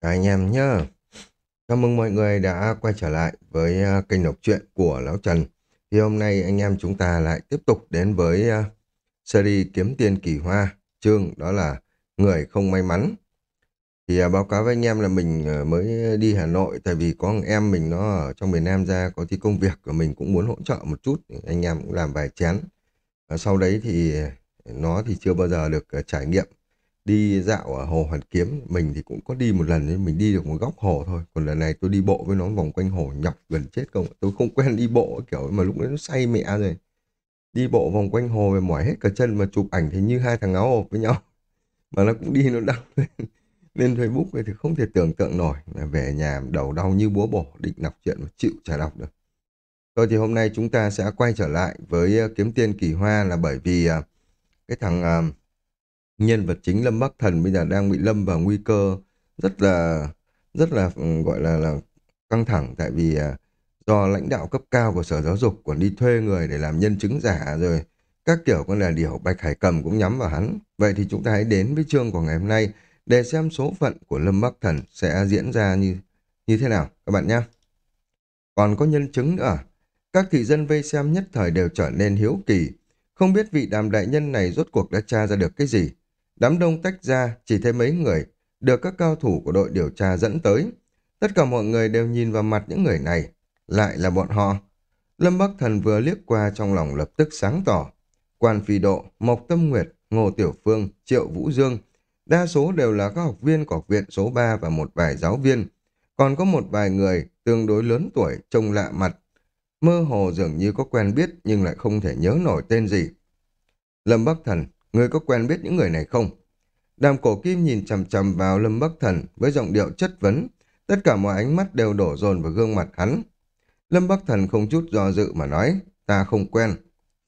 Các anh em nhá. Chào mừng mọi người đã quay trở lại với à, kênh đọc truyện của Lão Trần. Thì hôm nay anh em chúng ta lại tiếp tục đến với à, series Kiếm Tiền Kỳ Hoa, chương đó là Người Không May Mắn. Thì à, báo cáo với anh em là mình mới đi Hà Nội tại vì có em mình nó ở trong miền Nam ra có tí công việc của mình cũng muốn hỗ trợ một chút. Anh em cũng làm vài chén. Sau đấy thì nó thì chưa bao giờ được trải nghiệm đi dạo ở Hồ Hoàn Kiếm mình thì cũng có đi một lần nhưng mình đi được một góc hồ thôi. Còn lần này tôi đi bộ với nó vòng quanh hồ nhọc gần chết không tôi không quen đi bộ kiểu mà lúc đấy nó say mẹ rồi. Đi bộ vòng quanh hồ về mỏi hết cả chân mà chụp ảnh thì như hai thằng áo hộp với nhau. Mà nó cũng đi nó đăng lên, lên Facebook thì không thể tưởng tượng nổi. Là về nhà đầu đau như búa bổ định đọc chuyện mà chịu trả đọc được. Thôi thì hôm nay chúng ta sẽ quay trở lại với ờ, Kiếm Tiên Kỳ Hoa là bởi vì ờ, cái thằng ờ, nhân vật chính Lâm Bắc Thần bây giờ đang bị lâm vào nguy cơ rất là rất là ừ, gọi là là căng thẳng tại vì à, do lãnh đạo cấp cao của Sở Giáo dục còn đi thuê người để làm nhân chứng giả rồi các kiểu con là điều Bạch Hải Cầm cũng nhắm vào hắn. Vậy thì chúng ta hãy đến với chương của ngày hôm nay để xem số phận của Lâm Bắc Thần sẽ diễn ra như như thế nào các bạn nhé. Còn có nhân chứng nữa à? Các thị dân vây xem nhất thời đều trở nên hiếu kỳ. Không biết vị đàm đại nhân này rốt cuộc đã tra ra được cái gì. Đám đông tách ra, chỉ thấy mấy người, được các cao thủ của đội điều tra dẫn tới. Tất cả mọi người đều nhìn vào mặt những người này, lại là bọn họ. Lâm Bắc Thần vừa liếc qua trong lòng lập tức sáng tỏ. Quan Phi Độ, Mộc Tâm Nguyệt, Ngô Tiểu Phương, Triệu Vũ Dương, đa số đều là các học viên của học viện số 3 và một vài giáo viên. Còn có một vài người tương đối lớn tuổi, trông lạ mặt. Mơ hồ dường như có quen biết nhưng lại không thể nhớ nổi tên gì. Lâm Bắc Thần người có quen biết những người này không? Đàm cổ kim nhìn chầm chầm vào Lâm Bắc Thần với giọng điệu chất vấn. Tất cả mọi ánh mắt đều đổ dồn vào gương mặt hắn. Lâm Bắc Thần không chút do dự mà nói, ta không quen.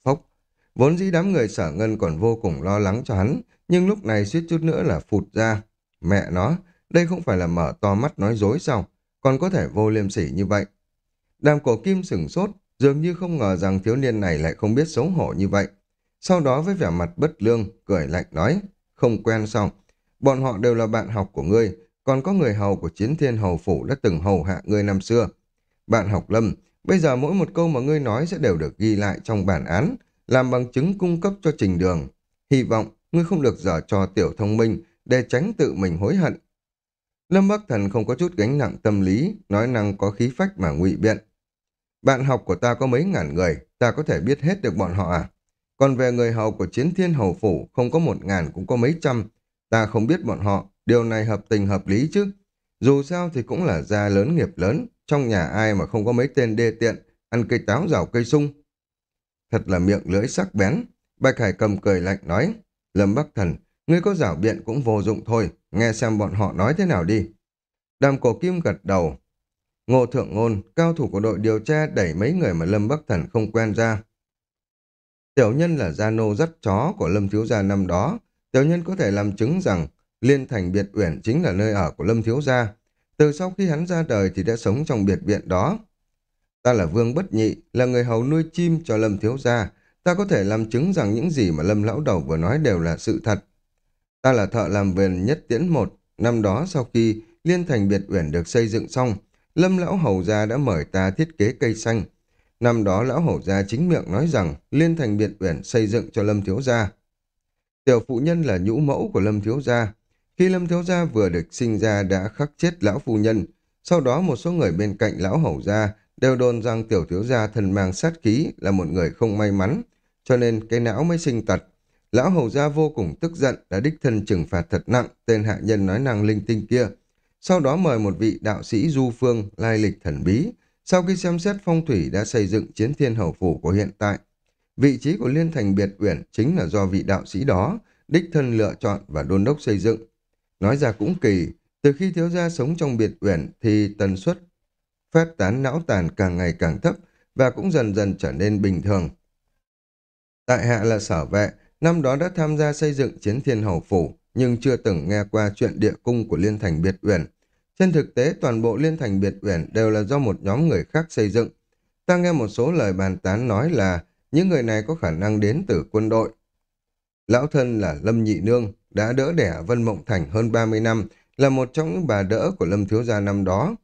Phốc. Vốn dĩ đám người sở ngân còn vô cùng lo lắng cho hắn, nhưng lúc này suýt chút nữa là phụt ra. Mẹ nó, đây không phải là mở to mắt nói dối sao? Còn có thể vô liêm sỉ như vậy. Đàm cổ kim sửng sốt, dường như không ngờ rằng thiếu niên này lại không biết xấu hổ như vậy. Sau đó với vẻ mặt bất lương, cười lạnh nói, không quen sao? Bọn họ đều là bạn học của ngươi, còn có người hầu của chiến thiên hầu phủ đã từng hầu hạ ngươi năm xưa. Bạn học lâm, bây giờ mỗi một câu mà ngươi nói sẽ đều được ghi lại trong bản án, làm bằng chứng cung cấp cho trình đường. Hy vọng ngươi không được dở cho tiểu thông minh để tránh tự mình hối hận. Lâm Bắc Thần không có chút gánh nặng tâm lý, nói năng có khí phách mà ngụy biện. Bạn học của ta có mấy ngàn người, ta có thể biết hết được bọn họ à? Còn về người hầu của chiến thiên hầu phủ không có một ngàn cũng có mấy trăm. Ta không biết bọn họ, điều này hợp tình hợp lý chứ. Dù sao thì cũng là gia lớn nghiệp lớn, trong nhà ai mà không có mấy tên đê tiện, ăn cây táo rào cây sung. Thật là miệng lưỡi sắc bén. Bạch Hải cầm cười lạnh nói, Lâm Bắc Thần, ngươi có rảo biện cũng vô dụng thôi, nghe xem bọn họ nói thế nào đi. Đàm cổ kim gật đầu. Ngô Thượng Ngôn, cao thủ của đội điều tra đẩy mấy người mà Lâm Bắc Thần không quen ra. Tiểu nhân là gia nô dắt chó của Lâm Thiếu Gia năm đó. Tiểu nhân có thể làm chứng rằng Liên Thành Biệt Uyển chính là nơi ở của Lâm Thiếu Gia. Từ sau khi hắn ra đời thì đã sống trong biệt viện đó. Ta là Vương Bất Nhị, là người hầu nuôi chim cho Lâm Thiếu Gia. Ta có thể làm chứng rằng những gì mà Lâm Lão Đầu vừa nói đều là sự thật. Ta là thợ làm vườn nhất tiễn một. Năm đó sau khi Liên Thành Biệt Uyển được xây dựng xong, Lâm Lão Hầu Gia đã mời ta thiết kế cây xanh. Năm đó lão hổ gia chính miệng nói rằng liên thành biệt uyển xây dựng cho Lâm Thiếu Gia. Tiểu phụ nhân là nhũ mẫu của Lâm Thiếu Gia. Khi Lâm Thiếu Gia vừa được sinh ra đã khắc chết lão phu nhân. Sau đó một số người bên cạnh lão hổ gia đều đồn rằng tiểu thiếu gia thần mang sát khí là một người không may mắn, cho nên cái não mới sinh tật. Lão hầu gia vô cùng tức giận đã đích thân trừng phạt thật nặng tên hạ nhân nói năng linh tinh kia. Sau đó mời một vị đạo sĩ du phương lai lịch thần bí sau khi xem xét phong thủy đã xây dựng chiến thiên hầu phủ của hiện tại, vị trí của Liên Thành Biệt Uyển chính là do vị đạo sĩ đó đích thân lựa chọn và đôn đốc xây dựng. Nói ra cũng kỳ, từ khi thiếu gia sống trong biệt uyển thì tần suất phát tán não tàn càng ngày càng thấp và cũng dần dần trở nên bình thường. Tại hạ là sở vệ, năm đó đã tham gia xây dựng chiến thiên hầu phủ, nhưng chưa từng nghe qua chuyện địa cung của Liên Thành Biệt Uyển. Trên thực tế, toàn bộ liên thành biệt uyển đều là do một nhóm người khác xây dựng. Ta nghe một số lời bàn tán nói là những người này có khả năng đến từ quân đội. Lão thân là Lâm Nhị Nương, đã đỡ đẻ Vân Mộng Thành hơn 30 năm, là một trong những bà đỡ của Lâm Thiếu Gia năm đó.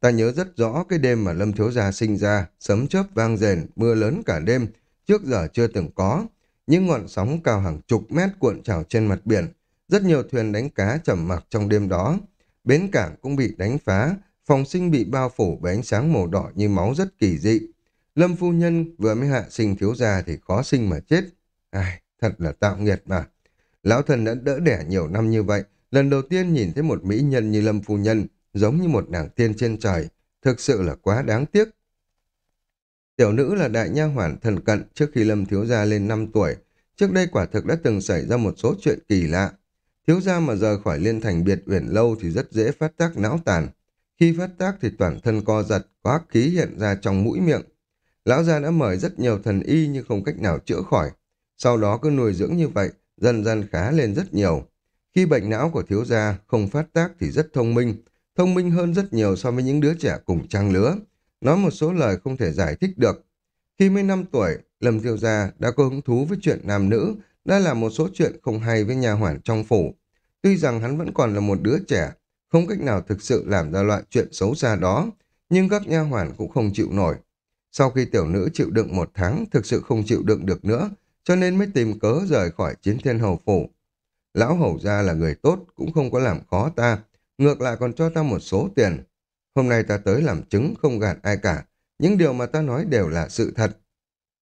Ta nhớ rất rõ cái đêm mà Lâm Thiếu Gia sinh ra, sấm chớp vang rền, mưa lớn cả đêm, trước giờ chưa từng có. Những ngọn sóng cao hàng chục mét cuộn trào trên mặt biển, rất nhiều thuyền đánh cá trầm mặc trong đêm đó. Bến cảng cũng bị đánh phá, phòng sinh bị bao phủ bởi ánh sáng màu đỏ như máu rất kỳ dị. Lâm phu nhân vừa mới hạ sinh thiếu gia thì khó sinh mà chết. Ai, thật là tạo nghiệt mà. Lão thần đã đỡ đẻ nhiều năm như vậy, lần đầu tiên nhìn thấy một mỹ nhân như Lâm phu nhân, giống như một nàng tiên trên trời, thực sự là quá đáng tiếc. Tiểu nữ là đại nha hoàn thần cận trước khi Lâm thiếu gia lên 5 tuổi, trước đây quả thực đã từng xảy ra một số chuyện kỳ lạ. Thiếu gia mà rời khỏi liên thành biệt uyển lâu thì rất dễ phát tác não tàn. Khi phát tác thì toàn thân co giật, có ác khí hiện ra trong mũi miệng. Lão gia đã mời rất nhiều thần y nhưng không cách nào chữa khỏi. Sau đó cứ nuôi dưỡng như vậy, dần dần khá lên rất nhiều. Khi bệnh não của thiếu gia không phát tác thì rất thông minh, thông minh hơn rất nhiều so với những đứa trẻ cùng trang lứa. Nói một số lời không thể giải thích được. Khi mới năm tuổi, Lâm Thiếu Gia đã có hứng thú với chuyện nam nữ, đã là một số chuyện không hay với nhà hoàn trong phủ. Tuy rằng hắn vẫn còn là một đứa trẻ, không cách nào thực sự làm ra loại chuyện xấu xa đó, nhưng các nha hoàn cũng không chịu nổi. Sau khi tiểu nữ chịu đựng một tháng, thực sự không chịu đựng được nữa, cho nên mới tìm cớ rời khỏi chiến thiên hầu phủ. Lão hầu gia là người tốt, cũng không có làm khó ta, ngược lại còn cho ta một số tiền. Hôm nay ta tới làm chứng không gạt ai cả, những điều mà ta nói đều là sự thật.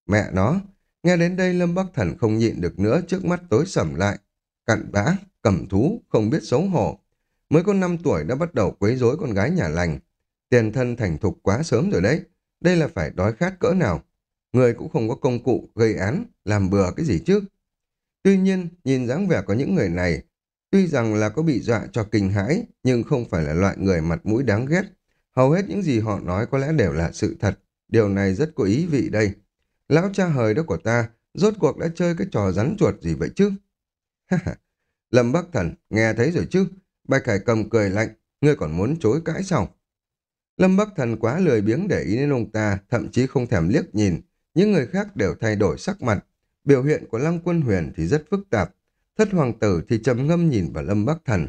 Mẹ nó, nghe đến đây Lâm Bắc Thần không nhịn được nữa trước mắt tối sầm lại. Cặn bã, cầm thú, không biết xấu hổ. Mới có 5 tuổi đã bắt đầu quấy rối con gái nhà lành. Tiền thân thành thục quá sớm rồi đấy. Đây là phải đói khát cỡ nào. Người cũng không có công cụ gây án, làm bừa cái gì chứ. Tuy nhiên, nhìn dáng vẻ của những người này, tuy rằng là có bị dọa cho kinh hãi, nhưng không phải là loại người mặt mũi đáng ghét. Hầu hết những gì họ nói có lẽ đều là sự thật. Điều này rất có ý vị đây. Lão cha hời đó của ta, rốt cuộc đã chơi cái trò rắn chuột gì vậy chứ? Lâm Bắc Thần, nghe thấy rồi chứ? Bạch Hải Cầm cười lạnh, ngươi còn muốn chối cãi sao? Lâm Bắc Thần quá lười biếng để ý đến ông ta, thậm chí không thèm liếc nhìn. Những người khác đều thay đổi sắc mặt. Biểu hiện của Lăng Quân Huyền thì rất phức tạp. Thất hoàng tử thì trầm ngâm nhìn vào Lâm Bắc Thần.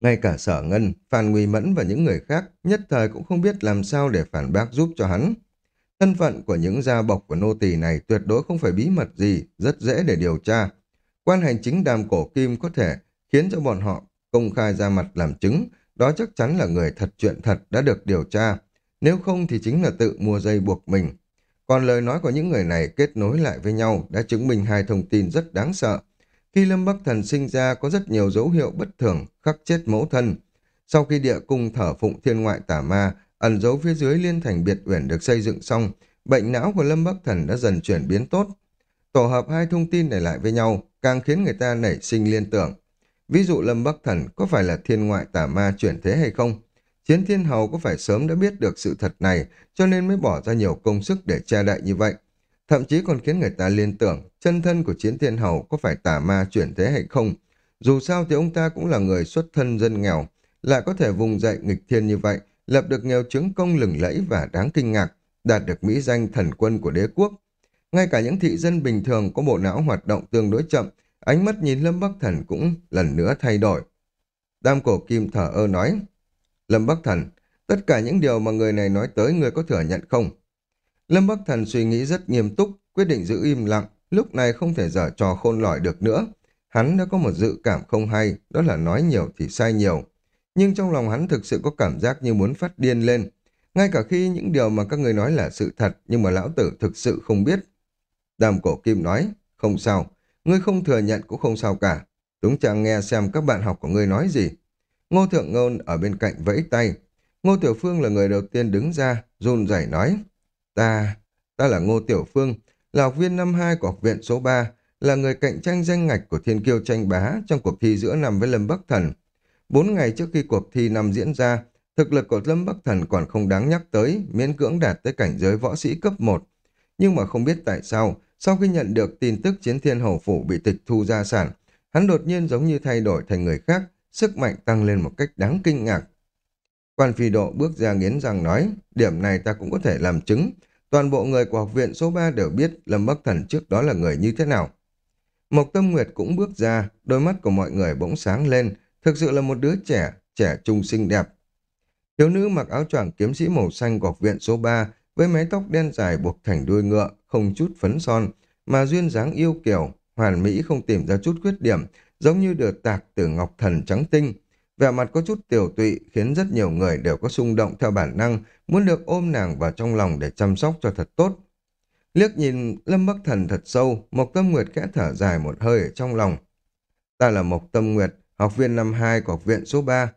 Ngay cả sở ngân, Phan Nguy Mẫn và những người khác nhất thời cũng không biết làm sao để phản bác giúp cho hắn. Thân phận của những gia bộc của nô tỳ này tuyệt đối không phải bí mật gì, rất dễ để điều tra. Quan hành chính đàm cổ kim có thể khiến cho bọn họ công khai ra mặt làm chứng, đó chắc chắn là người thật chuyện thật đã được điều tra. Nếu không thì chính là tự mua dây buộc mình. Còn lời nói của những người này kết nối lại với nhau đã chứng minh hai thông tin rất đáng sợ. Khi Lâm Bắc Thần sinh ra có rất nhiều dấu hiệu bất thường, khắc chết mẫu thân. Sau khi địa cung thở phụng thiên ngoại tả ma, ẩn giấu phía dưới liên thành biệt uyển được xây dựng xong, bệnh não của Lâm Bắc Thần đã dần chuyển biến tốt. Tổ hợp hai thông tin này lại với nhau càng khiến người ta nảy sinh liên tưởng. Ví dụ Lâm Bắc Thần có phải là thiên ngoại tả ma chuyển thế hay không? Chiến thiên hầu có phải sớm đã biết được sự thật này cho nên mới bỏ ra nhiều công sức để che đậy như vậy? Thậm chí còn khiến người ta liên tưởng chân thân của chiến thiên hầu có phải tả ma chuyển thế hay không? Dù sao thì ông ta cũng là người xuất thân dân nghèo, lại có thể vùng dậy nghịch thiên như vậy, lập được nhiều chứng công lừng lẫy và đáng kinh ngạc, đạt được mỹ danh thần quân của đế quốc. Ngay cả những thị dân bình thường có bộ não hoạt động tương đối chậm, ánh mắt nhìn Lâm Bắc Thần cũng lần nữa thay đổi. Đam cổ kim thở ơ nói, Lâm Bắc Thần, tất cả những điều mà người này nói tới người có thừa nhận không? Lâm Bắc Thần suy nghĩ rất nghiêm túc, quyết định giữ im lặng, lúc này không thể dở trò khôn lỏi được nữa. Hắn đã có một dự cảm không hay, đó là nói nhiều thì sai nhiều. Nhưng trong lòng hắn thực sự có cảm giác như muốn phát điên lên. Ngay cả khi những điều mà các người nói là sự thật, nhưng mà lão tử thực sự không biết. Đàm cổ kim nói, không sao, ngươi không thừa nhận cũng không sao cả. chúng chẳng nghe xem các bạn học của ngươi nói gì. Ngô Thượng Ngôn ở bên cạnh vẫy tay. Ngô Tiểu Phương là người đầu tiên đứng ra, run rẩy nói. Ta, ta là Ngô Tiểu Phương, là học viên năm 2 của học viện số 3, là người cạnh tranh danh ngạch của Thiên Kiêu tranh bá trong cuộc thi giữa năm với Lâm Bắc Thần. Bốn ngày trước khi cuộc thi năm diễn ra, thực lực của Lâm Bắc Thần còn không đáng nhắc tới, miễn cưỡng đạt tới cảnh giới võ sĩ cấp 1. Nhưng mà không biết tại sao, sau khi nhận được tin tức chiến thiên hầu phủ bị tịch thu gia sản, hắn đột nhiên giống như thay đổi thành người khác, sức mạnh tăng lên một cách đáng kinh ngạc. Quan phi độ bước ra nghiến răng nói, điểm này ta cũng có thể làm chứng. Toàn bộ người của học viện số 3 đều biết Lâm Bắc Thần trước đó là người như thế nào. Mộc Tâm Nguyệt cũng bước ra, đôi mắt của mọi người bỗng sáng lên, thực sự là một đứa trẻ, trẻ trung xinh đẹp. Thiếu nữ mặc áo choàng kiếm sĩ màu xanh của học viện số 3 với mái tóc đen dài buộc thành đuôi ngựa, không chút phấn son, mà duyên dáng yêu kiều, hoàn mỹ không tìm ra chút khuyết điểm, giống như được tạc từ ngọc thần trắng tinh. Vẻ mặt có chút tiểu tụy khiến rất nhiều người đều có xung động theo bản năng, muốn được ôm nàng vào trong lòng để chăm sóc cho thật tốt. Liếc nhìn Lâm Bắc Thần thật sâu, Mộc Tâm Nguyệt khẽ thở dài một hơi ở trong lòng. Ta là Mộc Tâm Nguyệt, học viên năm 2 của học viện số 3.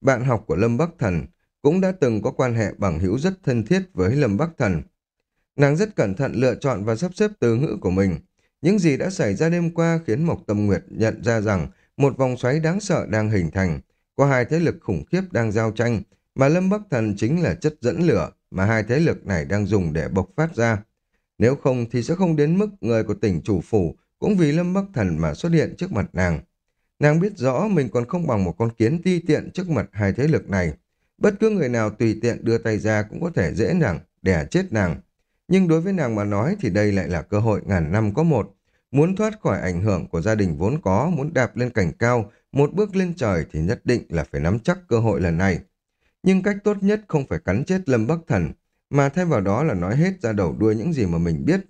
Bạn học của Lâm Bắc Thần cũng đã từng có quan hệ bằng hữu rất thân thiết với Lâm Bắc Thần. Nàng rất cẩn thận lựa chọn và sắp xếp từ ngữ của mình. Những gì đã xảy ra đêm qua khiến Mộc Tâm Nguyệt nhận ra rằng một vòng xoáy đáng sợ đang hình thành, có hai thế lực khủng khiếp đang giao tranh, mà Lâm Bắc Thần chính là chất dẫn lửa mà hai thế lực này đang dùng để bộc phát ra. Nếu không thì sẽ không đến mức người của tỉnh chủ phủ cũng vì Lâm Bắc Thần mà xuất hiện trước mặt nàng. Nàng biết rõ mình còn không bằng một con kiến ti tiện trước mặt hai thế lực này. Bất cứ người nào tùy tiện đưa tay ra cũng có thể dễ nàng, đẻ chết nàng. Nhưng đối với nàng mà nói thì đây lại là cơ hội ngàn năm có một. Muốn thoát khỏi ảnh hưởng của gia đình vốn có, muốn đạp lên cảnh cao, một bước lên trời thì nhất định là phải nắm chắc cơ hội lần này. Nhưng cách tốt nhất không phải cắn chết Lâm Bắc Thần, mà thay vào đó là nói hết ra đầu đuôi những gì mà mình biết.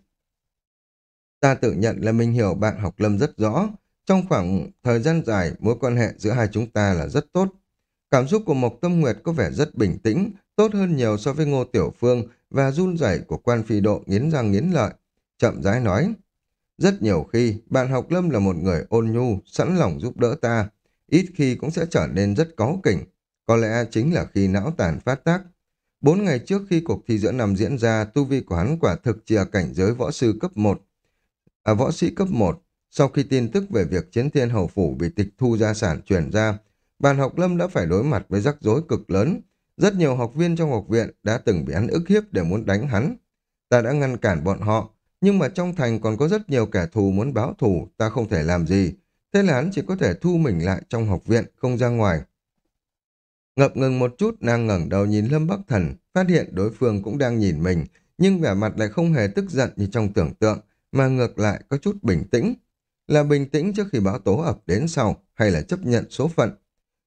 Ta tự nhận là mình hiểu bạn học Lâm rất rõ. Trong khoảng thời gian dài, mối quan hệ giữa hai chúng ta là rất tốt. Cảm xúc của Mộc Tâm Nguyệt có vẻ rất bình tĩnh, tốt hơn nhiều so với Ngô Tiểu Phương và run rẩy của quan phi độ nghiến răng nghiến lợi. Chậm rãi nói, rất nhiều khi, bạn học Lâm là một người ôn nhu, sẵn lòng giúp đỡ ta, ít khi cũng sẽ trở nên rất cáu kỉnh. Có lẽ chính là khi não tàn phát tác. Bốn ngày trước khi cuộc thi giữa năm diễn ra, tu vi của hắn quả thực chỉ ở cảnh giới võ sư cấp 1. À, võ sĩ cấp 1, sau khi tin tức về việc chiến thiên hầu phủ bị tịch thu gia sản truyền ra, bàn học lâm đã phải đối mặt với rắc rối cực lớn. Rất nhiều học viên trong học viện đã từng bị hắn ức hiếp để muốn đánh hắn. Ta đã ngăn cản bọn họ, nhưng mà trong thành còn có rất nhiều kẻ thù muốn báo thù, ta không thể làm gì. Thế là hắn chỉ có thể thu mình lại trong học viện, không ra ngoài. Ngập ngừng một chút, nàng ngẩng đầu nhìn Lâm Bắc Thần, phát hiện đối phương cũng đang nhìn mình, nhưng vẻ mặt lại không hề tức giận như trong tưởng tượng, mà ngược lại có chút bình tĩnh. Là bình tĩnh trước khi báo tố ập đến sau, hay là chấp nhận số phận.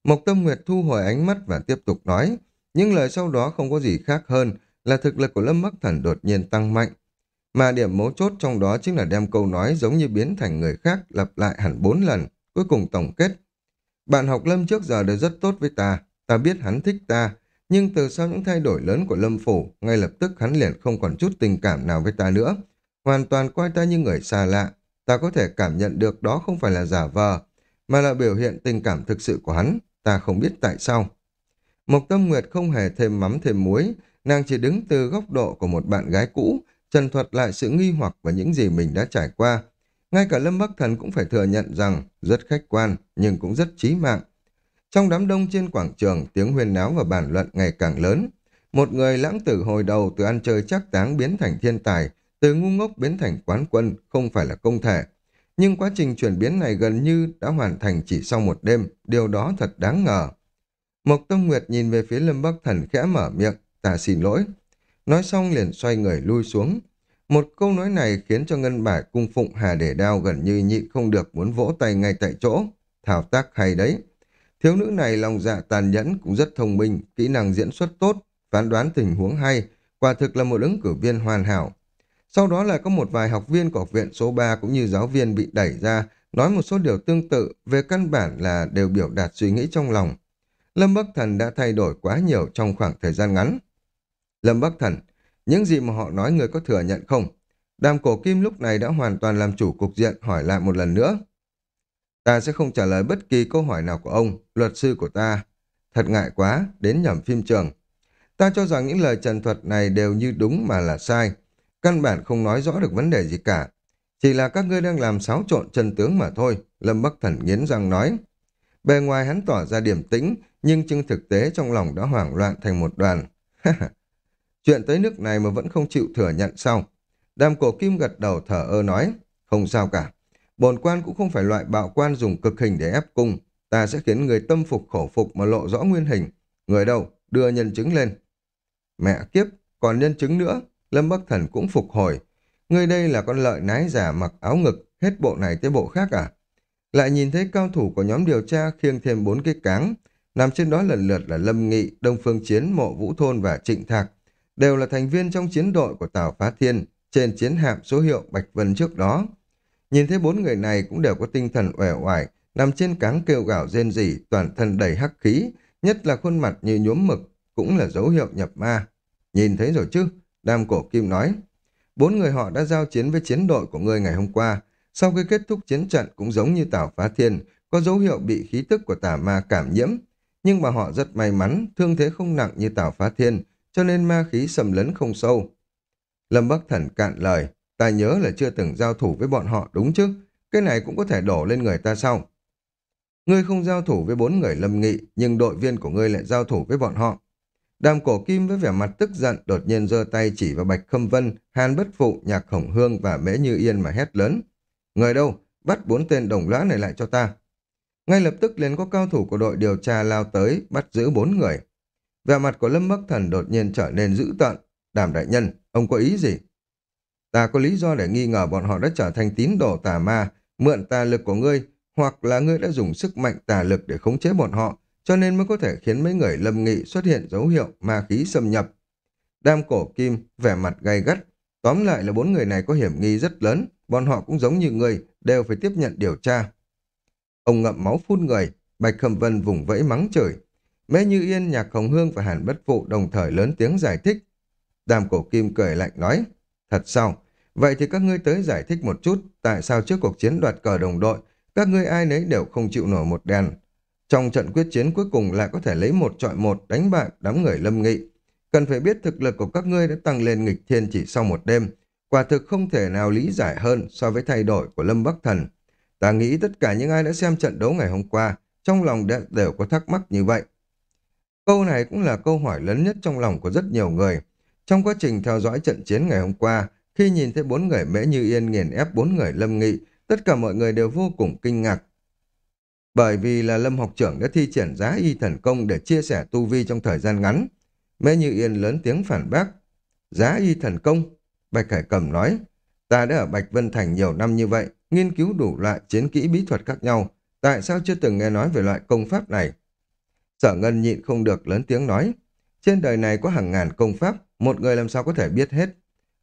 Mộc Tâm Nguyệt thu hồi ánh mắt và tiếp tục nói, nhưng lời sau đó không có gì khác hơn là thực lực của Lâm Bắc Thần đột nhiên tăng mạnh. Mà điểm mấu chốt trong đó chính là đem câu nói giống như biến thành người khác lặp lại hẳn bốn lần, cuối cùng tổng kết. Bạn học Lâm trước giờ đều rất tốt với ta, ta biết hắn thích ta, nhưng từ sau những thay đổi lớn của Lâm Phủ, ngay lập tức hắn liền không còn chút tình cảm nào với ta nữa. Hoàn toàn coi ta như người xa lạ, ta có thể cảm nhận được đó không phải là giả vờ, mà là biểu hiện tình cảm thực sự của hắn, ta không biết tại sao. Mộc Tâm Nguyệt không hề thêm mắm thêm muối, nàng chỉ đứng từ góc độ của một bạn gái cũ, trần thuật lại sự nghi hoặc và những gì mình đã trải qua. Ngay cả Lâm Bắc Thần cũng phải thừa nhận rằng rất khách quan nhưng cũng rất chí mạng. Trong đám đông trên quảng trường, tiếng huyên náo và bàn luận ngày càng lớn. Một người lãng tử hồi đầu từ ăn chơi chắc táng biến thành thiên tài, từ ngu ngốc biến thành quán quân không phải là công thể. Nhưng quá trình chuyển biến này gần như đã hoàn thành chỉ sau một đêm, điều đó thật đáng ngờ. Mộc Tâm Nguyệt nhìn về phía Lâm Bắc Thần khẽ mở miệng, ta xin lỗi. Nói xong liền xoay người lui xuống. Một câu nói này khiến cho ngân bài cung phụng Hà Để Đao gần như nhịn không được muốn vỗ tay ngay tại chỗ. Thảo tác hay đấy. Thiếu nữ này lòng dạ tàn nhẫn cũng rất thông minh, kỹ năng diễn xuất tốt, phán đoán tình huống hay, quả thực là một ứng cử viên hoàn hảo. Sau đó lại có một vài học viên của học viện số 3 cũng như giáo viên bị đẩy ra, nói một số điều tương tự, về căn bản là đều biểu đạt suy nghĩ trong lòng. Lâm Bắc Thần đã thay đổi quá nhiều trong khoảng thời gian ngắn. Lâm Bắc Thần, những gì mà họ nói người có thừa nhận không? Đàm cổ kim lúc này đã hoàn toàn làm chủ cục diện hỏi lại một lần nữa. Ta sẽ không trả lời bất kỳ câu hỏi nào của ông, luật sư của ta. Thật ngại quá, đến nhầm phim trường. Ta cho rằng những lời trần thuật này đều như đúng mà là sai. Căn bản không nói rõ được vấn đề gì cả. Chỉ là các ngươi đang làm xáo trộn chân tướng mà thôi, Lâm Bắc Thần nghiến răng nói. Bề ngoài hắn tỏ ra điểm tĩnh, nhưng trên thực tế trong lòng đã hoảng loạn thành một đoàn. Chuyện tới nước này mà vẫn không chịu thừa nhận sao? Đàm cổ kim gật đầu thở ơ nói, không sao cả. Bồn quan cũng không phải loại bạo quan dùng cực hình để ép cung. Ta sẽ khiến người tâm phục khổ phục mà lộ rõ nguyên hình. Người đâu? Đưa nhân chứng lên. Mẹ kiếp, còn nhân chứng nữa. Lâm Bắc Thần cũng phục hồi. Người đây là con lợi nái giả mặc áo ngực, hết bộ này tới bộ khác à? lại nhìn thấy cao thủ của nhóm điều tra khiêng thêm bốn cái cáng, nằm trên đó lần lượt là Lâm Nghị, Đông Phương Chiến, Mộ Vũ Thôn và Trịnh Thạc, đều là thành viên trong chiến đội của Tào Phá Thiên, trên chiến hạm số hiệu Bạch Vân trước đó. Nhìn thấy bốn người này cũng đều có tinh thần uể oải, nằm trên cáng kêu gào rên rỉ, toàn thân đầy hắc khí, nhất là khuôn mặt như nhuốm mực, cũng là dấu hiệu nhập ma. Nhìn thấy rồi chứ? Đam cổ kim nói. Bốn người họ đã giao chiến với chiến đội của ngươi ngày hôm qua. Sau khi kết thúc chiến trận cũng giống như Tảo Phá Thiên, có dấu hiệu bị khí tức của tà ma cảm nhiễm. Nhưng mà họ rất may mắn, thương thế không nặng như Tảo Phá Thiên, cho nên ma khí sầm lấn không sâu. Lâm Bắc Thần cạn lời, ta nhớ là chưa từng giao thủ với bọn họ đúng chứ, cái này cũng có thể đổ lên người ta sau. Ngươi không giao thủ với bốn người lâm nghị, nhưng đội viên của ngươi lại giao thủ với bọn họ. Đàm cổ kim với vẻ mặt tức giận đột nhiên giơ tay chỉ vào Bạch Khâm Vân, Hàn Bất Phụ, Nhạc Khổng Hương và Mễ Như Yên mà hét lớn. Người đâu? Bắt bốn tên đồng lõa này lại cho ta. Ngay lập tức liền có cao thủ của đội điều tra lao tới, bắt giữ bốn người. Vẻ mặt của Lâm Bắc Thần đột nhiên trở nên dữ tợn. Đàm đại nhân, ông có ý gì? Ta có lý do để nghi ngờ bọn họ đã trở thành tín đồ tà ma, mượn tà lực của ngươi, hoặc là ngươi đã dùng sức mạnh tà lực để khống chế bọn họ, cho nên mới có thể khiến mấy người lâm nghị xuất hiện dấu hiệu ma khí xâm nhập. Đam cổ kim, vẻ mặt gay gắt, tóm lại là bốn người này có hiểm nghi rất lớn, bọn họ cũng giống như người, đều phải tiếp nhận điều tra. Ông ngậm máu phun người, Bạch Khâm Vân vùng vẫy mắng chửi. mê Như Yên, Nhạc Hồng Hương và Hàn Bất Phụ đồng thời lớn tiếng giải thích. Đàm cổ kim cười lạnh nói, thật sao? Vậy thì các ngươi tới giải thích một chút tại sao trước cuộc chiến đoạt cờ đồng đội, các ngươi ai nấy đều không chịu nổi một đèn. Trong trận quyết chiến cuối cùng lại có thể lấy một trọi một đánh bại đám người lâm nghị. Cần phải biết thực lực của các ngươi đã tăng lên nghịch thiên chỉ sau một đêm. Quả thực không thể nào lý giải hơn so với thay đổi của Lâm Bắc Thần. Ta nghĩ tất cả những ai đã xem trận đấu ngày hôm qua, trong lòng đều có thắc mắc như vậy. Câu này cũng là câu hỏi lớn nhất trong lòng của rất nhiều người. Trong quá trình theo dõi trận chiến ngày hôm qua, khi nhìn thấy bốn người mễ như yên nghiền ép bốn người lâm nghị, tất cả mọi người đều vô cùng kinh ngạc. Bởi vì là lâm học trưởng đã thi triển giá y thần công để chia sẻ tu vi trong thời gian ngắn. Mê như yên lớn tiếng phản bác. Giá y thần công? Bạch Hải Cầm nói, ta đã ở Bạch Vân Thành nhiều năm như vậy, nghiên cứu đủ loại chiến kỹ bí thuật khác nhau. Tại sao chưa từng nghe nói về loại công pháp này? Sở Ngân nhịn không được lớn tiếng nói, trên đời này có hàng ngàn công pháp, một người làm sao có thể biết hết.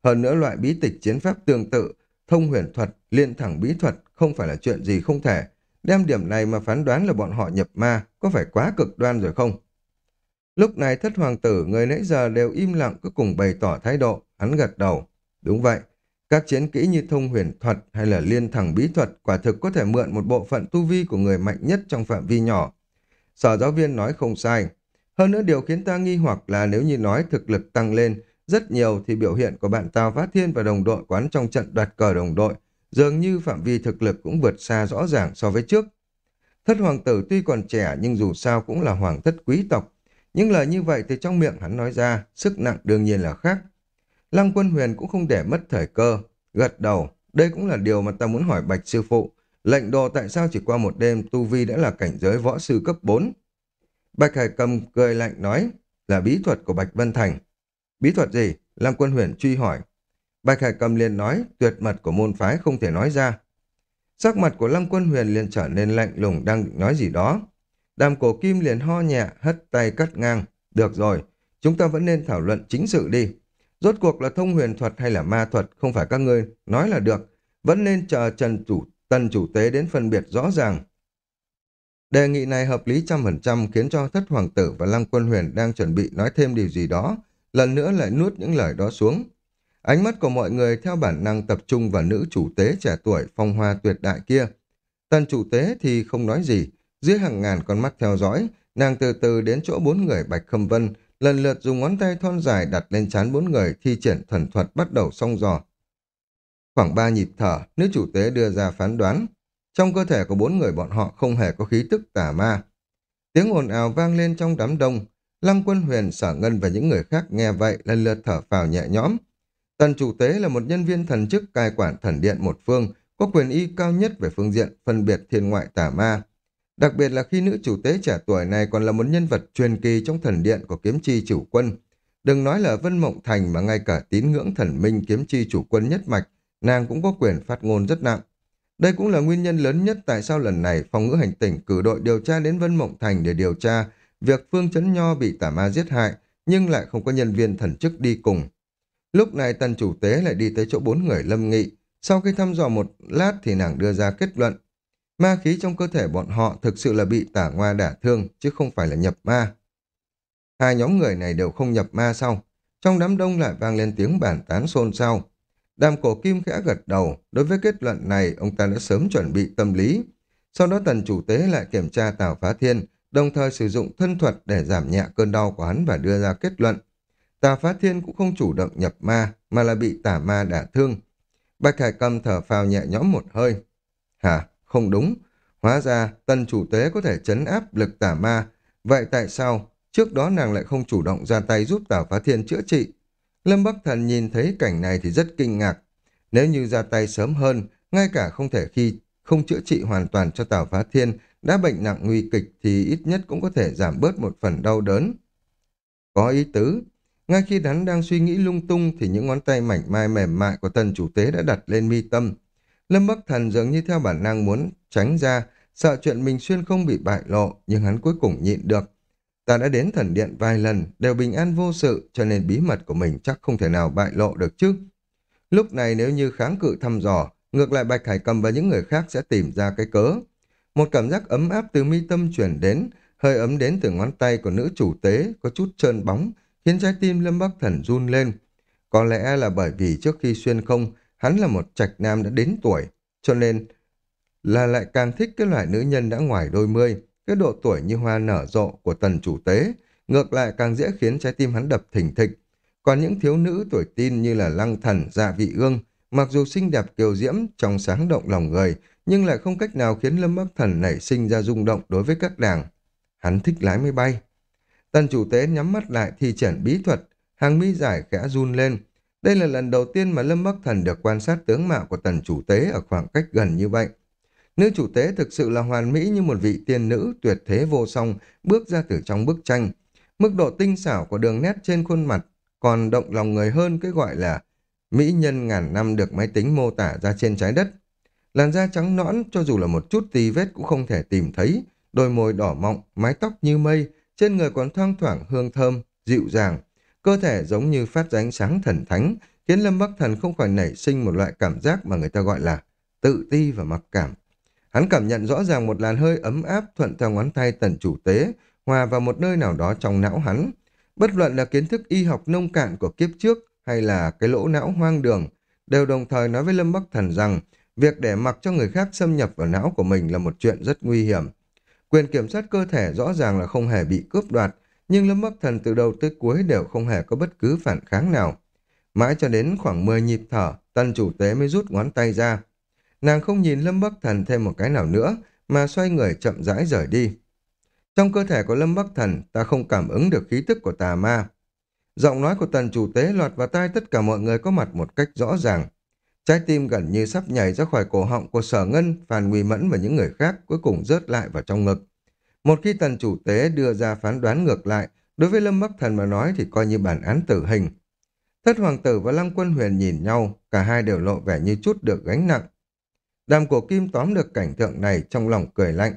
Hơn nữa loại bí tịch chiến pháp tương tự, thông huyền thuật, liên thẳng bí thuật không phải là chuyện gì không thể. Đem điểm này mà phán đoán là bọn họ nhập ma, có phải quá cực đoan rồi không? Lúc này thất hoàng tử người nãy giờ đều im lặng cứ cùng bày tỏ thái độ, hắn gật đầu. Đúng vậy, các chiến kỹ như thông huyền thuật hay là liên thẳng bí thuật quả thực có thể mượn một bộ phận tu vi của người mạnh nhất trong phạm vi nhỏ. Sở giáo viên nói không sai. Hơn nữa điều khiến ta nghi hoặc là nếu như nói thực lực tăng lên rất nhiều thì biểu hiện của bạn Tào Phát Thiên và đồng đội quán trong trận đoạt cờ đồng đội dường như phạm vi thực lực cũng vượt xa rõ ràng so với trước. Thất hoàng tử tuy còn trẻ nhưng dù sao cũng là hoàng thất quý tộc. Những lời như vậy từ trong miệng hắn nói ra, sức nặng đương nhiên là khác. Lăng quân huyền cũng không để mất thời cơ, gật đầu. Đây cũng là điều mà ta muốn hỏi bạch sư phụ. Lệnh đồ tại sao chỉ qua một đêm Tu Vi đã là cảnh giới võ sư cấp 4? Bạch Hải Cầm cười lạnh nói là bí thuật của Bạch Vân Thành. Bí thuật gì? Lăng quân huyền truy hỏi. Bạch Hải Cầm liền nói, tuyệt mật của môn phái không thể nói ra. Sắc mặt của Lăng Quân Huyền liền trở nên lạnh lùng đang nói gì đó. Đàm cổ kim liền ho nhẹ, hất tay cắt ngang. Được rồi, chúng ta vẫn nên thảo luận chính sự đi. Rốt cuộc là thông huyền thuật hay là ma thuật, không phải các ngươi nói là được. Vẫn nên chờ Trần chủ, tần chủ tế đến phân biệt rõ ràng. Đề nghị này hợp lý trăm phần trăm khiến cho thất hoàng tử và lăng quân huyền đang chuẩn bị nói thêm điều gì đó, lần nữa lại nuốt những lời đó xuống. Ánh mắt của mọi người theo bản năng tập trung vào nữ chủ tế trẻ tuổi phong hoa tuyệt đại kia. Tần chủ tế thì không nói gì, dưới hàng ngàn con mắt theo dõi, nàng từ từ đến chỗ bốn người Bạch Khâm Vân, lần lượt dùng ngón tay thon dài đặt lên trán bốn người thi triển thần thuật bắt đầu song dò. Khoảng ba nhịp thở, nữ chủ tế đưa ra phán đoán. Trong cơ thể của bốn người bọn họ không hề có khí tức tà ma. Tiếng ồn ào vang lên trong đám đông. Lăng quân huyền, sở ngân và những người khác nghe vậy lần lượt thở phào nhẹ nhõm. Tần chủ tế là một nhân viên thần chức cai quản thần điện một phương, có quyền y cao nhất về phương diện phân biệt thiên ngoại tà ma. Đặc biệt là khi nữ chủ tế trẻ tuổi này còn là một nhân vật truyền kỳ trong thần điện của kiếm chi chủ quân. Đừng nói là Vân Mộng Thành mà ngay cả tín ngưỡng thần minh kiếm chi chủ quân nhất mạch, nàng cũng có quyền phát ngôn rất nặng. Đây cũng là nguyên nhân lớn nhất tại sao lần này phòng ngữ hành tỉnh cử đội điều tra đến Vân Mộng Thành để điều tra việc Phương Chấn Nho bị tà ma giết hại, nhưng lại không có nhân viên thần chức đi cùng. Lúc này tần chủ tế lại đi tới chỗ bốn người lâm nghị. Sau khi thăm dò một lát thì nàng đưa ra kết luận. Ma khí trong cơ thể bọn họ thực sự là bị tả ngoa đả thương, chứ không phải là nhập ma. Hai nhóm người này đều không nhập ma sau. Trong đám đông lại vang lên tiếng bàn tán xôn xao. Đàm cổ kim khẽ gật đầu, đối với kết luận này ông ta đã sớm chuẩn bị tâm lý. Sau đó tần chủ tế lại kiểm tra Tào Phá Thiên, đồng thời sử dụng thân thuật để giảm nhẹ cơn đau của hắn và đưa ra kết luận. Tà Phá Thiên cũng không chủ động nhập ma, mà là bị tả ma đả thương. Bạch Hải Cầm thở phào nhẹ nhõm một hơi. Hả? Không đúng. Hóa ra tần chủ tế có thể chấn áp lực tả ma. Vậy tại sao trước đó nàng lại không chủ động ra tay giúp Tào Phá Thiên chữa trị? Lâm Bắc Thần nhìn thấy cảnh này thì rất kinh ngạc. Nếu như ra tay sớm hơn, ngay cả không thể khi không chữa trị hoàn toàn cho Tào Phá Thiên đã bệnh nặng nguy kịch thì ít nhất cũng có thể giảm bớt một phần đau đớn. Có ý tứ, ngay khi hắn đang suy nghĩ lung tung thì những ngón tay mảnh mai mềm mại của tần chủ tế đã đặt lên mi tâm. Lâm Bắc Thần dường như theo bản năng muốn tránh ra, sợ chuyện mình xuyên không bị bại lộ, nhưng hắn cuối cùng nhịn được. Ta đã đến thần điện vài lần, đều bình an vô sự, cho nên bí mật của mình chắc không thể nào bại lộ được chứ. Lúc này nếu như kháng cự thăm dò, ngược lại Bạch Hải Cầm và những người khác sẽ tìm ra cái cớ. Một cảm giác ấm áp từ mi tâm chuyển đến, hơi ấm đến từ ngón tay của nữ chủ tế, có chút trơn bóng, khiến trái tim Lâm Bắc Thần run lên. Có lẽ là bởi vì trước khi xuyên không, hắn là một trạch nam đã đến tuổi, cho nên là lại càng thích cái loại nữ nhân đã ngoài đôi mươi, cái độ tuổi như hoa nở rộ của tần chủ tế, ngược lại càng dễ khiến trái tim hắn đập thình thịch. Còn những thiếu nữ tuổi tin như là lăng thần, dạ vị ương, mặc dù xinh đẹp kiều diễm, trong sáng động lòng người, nhưng lại không cách nào khiến Lâm Bắc Thần nảy sinh ra rung động đối với các đảng. Hắn thích lái máy bay. Tần chủ tế nhắm mắt lại thi triển bí thuật, hàng mi giải khẽ run lên. Đây là lần đầu tiên mà Lâm Bắc Thần được quan sát tướng mạo của tần chủ tế ở khoảng cách gần như vậy. Nữ chủ tế thực sự là hoàn mỹ như một vị tiên nữ tuyệt thế vô song bước ra từ trong bức tranh. Mức độ tinh xảo của đường nét trên khuôn mặt còn động lòng người hơn cái gọi là mỹ nhân ngàn năm được máy tính mô tả ra trên trái đất. Làn da trắng nõn cho dù là một chút tì vết cũng không thể tìm thấy, đôi môi đỏ mọng, mái tóc như mây, trên người còn thoang thoảng hương thơm, dịu dàng. Cơ thể giống như phát ra ánh sáng thần thánh, khiến Lâm Bắc Thần không khỏi nảy sinh một loại cảm giác mà người ta gọi là tự ti và mặc cảm. Hắn cảm nhận rõ ràng một làn hơi ấm áp thuận theo ngón tay tần chủ tế, hòa vào một nơi nào đó trong não hắn. Bất luận là kiến thức y học nông cạn của kiếp trước hay là cái lỗ não hoang đường, đều đồng thời nói với Lâm Bắc Thần rằng việc để mặc cho người khác xâm nhập vào não của mình là một chuyện rất nguy hiểm. Quyền kiểm soát cơ thể rõ ràng là không hề bị cướp đoạt, nhưng Lâm Bắc Thần từ đầu tới cuối đều không hề có bất cứ phản kháng nào. Mãi cho đến khoảng 10 nhịp thở, tân chủ tế mới rút ngón tay ra. Nàng không nhìn Lâm Bắc Thần thêm một cái nào nữa, mà xoay người chậm rãi rời đi. Trong cơ thể của Lâm Bắc Thần, ta không cảm ứng được khí tức của tà ma. Giọng nói của tần chủ tế lọt vào tai tất cả mọi người có mặt một cách rõ ràng. Trái tim gần như sắp nhảy ra khỏi cổ họng của sở ngân, phàn nguy mẫn và những người khác cuối cùng rớt lại vào trong ngực. Một khi tần chủ tế đưa ra phán đoán ngược lại, đối với Lâm Bắc Thần mà nói thì coi như bản án tử hình. Thất hoàng tử và Lăng Quân Huyền nhìn nhau, cả hai đều lộ vẻ như chút được gánh nặng. Đàm cổ kim tóm được cảnh tượng này trong lòng cười lạnh.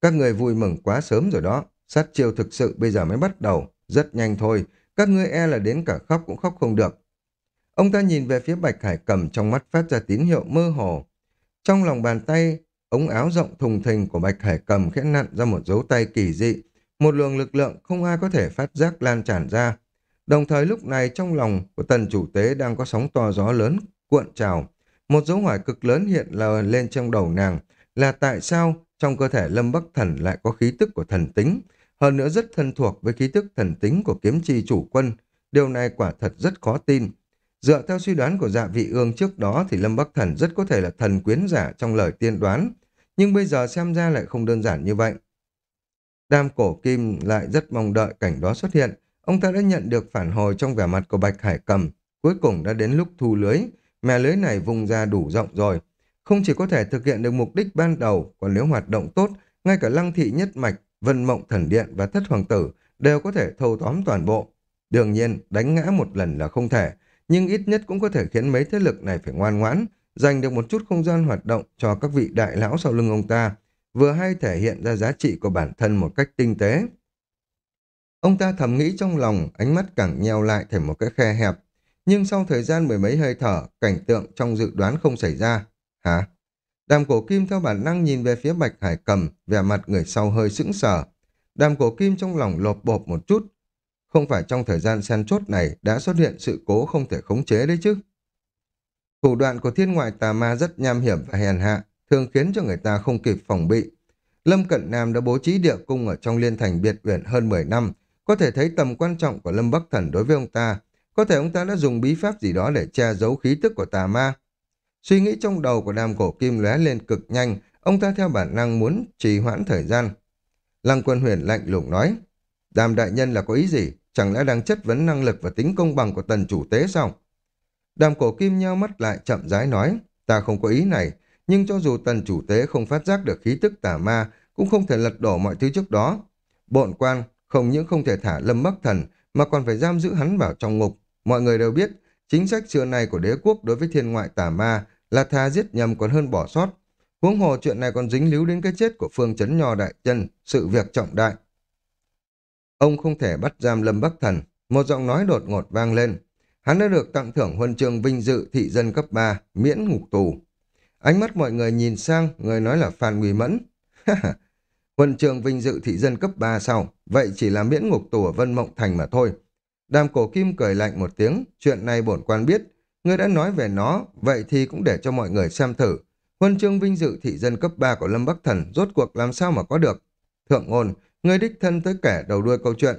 Các người vui mừng quá sớm rồi đó, sát chiêu thực sự bây giờ mới bắt đầu, rất nhanh thôi, các ngươi e là đến cả khóc cũng khóc không được. Ông ta nhìn về phía Bạch Hải cầm trong mắt phát ra tín hiệu mơ hồ. Trong lòng bàn tay, ống áo rộng thùng thình của Bạch Hải cầm khẽ nặn ra một dấu tay kỳ dị, một luồng lực lượng không ai có thể phát giác lan tràn ra. Đồng thời lúc này trong lòng của tần chủ tế đang có sóng to gió lớn, cuộn trào. Một dấu hỏi cực lớn hiện là lên trong đầu nàng là tại sao trong cơ thể Lâm Bắc Thần lại có khí tức của thần tính, hơn nữa rất thân thuộc với khí tức thần tính của kiếm chi chủ quân. Điều này quả thật rất khó tin. Dựa theo suy đoán của dạ vị ương trước đó thì Lâm Bắc Thần rất có thể là thần quyến giả trong lời tiên đoán, nhưng bây giờ xem ra lại không đơn giản như vậy. Đam cổ kim lại rất mong đợi cảnh đó xuất hiện. Ông ta đã nhận được phản hồi trong vẻ mặt của Bạch Hải Cầm. Cuối cùng đã đến lúc thu lưới. mè lưới này vùng ra đủ rộng rồi. Không chỉ có thể thực hiện được mục đích ban đầu, còn nếu hoạt động tốt, ngay cả lăng thị nhất mạch, vân mộng thần điện và thất hoàng tử đều có thể thâu tóm toàn bộ. Đương nhiên, đánh ngã một lần là không thể, nhưng ít nhất cũng có thể khiến mấy thế lực này phải ngoan ngoãn, dành được một chút không gian hoạt động cho các vị đại lão sau lưng ông ta, vừa hay thể hiện ra giá trị của bản thân một cách tinh tế. Ông ta thầm nghĩ trong lòng, ánh mắt càng nheo lại thành một cái khe hẹp. Nhưng sau thời gian mười mấy hơi thở, cảnh tượng trong dự đoán không xảy ra. Hả? Đàm cổ kim theo bản năng nhìn về phía Bạch Hải cầm, vẻ mặt người sau hơi sững sờ. Đàm cổ kim trong lòng lột bột một chút. Không phải trong thời gian sen chốt này đã xuất hiện sự cố không thể khống chế đấy chứ. Thủ đoạn của thiên ngoại tà ma rất nham hiểm và hèn hạ, thường khiến cho người ta không kịp phòng bị. Lâm Cận Nam đã bố trí địa cung ở trong liên thành biệt uyển hơn 10 năm, có thể thấy tầm quan trọng của Lâm Bắc Thần đối với ông ta. Có thể ông ta đã dùng bí pháp gì đó để che giấu khí tức của tà ma. Suy nghĩ trong đầu của đàm cổ kim lóe lên cực nhanh, ông ta theo bản năng muốn trì hoãn thời gian. Lăng quân huyền lạnh lùng nói, đàm đại nhân là có ý gì? Chẳng lẽ đang chất vấn năng lực và tính công bằng của tần chủ tế sao? Đàm cổ kim nheo mắt lại chậm rãi nói, ta không có ý này, nhưng cho dù tần chủ tế không phát giác được khí tức tà ma, cũng không thể lật đổ mọi thứ trước đó. Bộn quan không những không thể thả Lâm Bắc Thần, mà còn phải giam giữ hắn vào trong ngục. Mọi người đều biết, chính sách xưa này của đế quốc đối với thiên ngoại tà ma là tha giết nhầm còn hơn bỏ sót. Huống hồ chuyện này còn dính líu đến cái chết của Phương Chấn Nho Đại Chân, sự việc trọng đại. Ông không thể bắt giam Lâm Bắc Thần, một giọng nói đột ngột vang lên. Hắn đã được tặng thưởng huân chương vinh dự thị dân cấp 3, miễn ngục tù. Ánh mắt mọi người nhìn sang, người nói là Phan Nguy Mẫn. huân chương vinh dự thị dân cấp 3 sao? vậy chỉ là miễn ngục tù ở Vân Mộng Thành mà thôi. Đàm cổ kim cười lạnh một tiếng, chuyện này bổn quan biết. Ngươi đã nói về nó, vậy thì cũng để cho mọi người xem thử. Huân chương vinh dự thị dân cấp 3 của Lâm Bắc Thần rốt cuộc làm sao mà có được. Thượng ngôn, người đích thân tới kẻ đầu đuôi câu chuyện.